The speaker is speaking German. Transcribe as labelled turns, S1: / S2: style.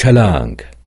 S1: Chalang.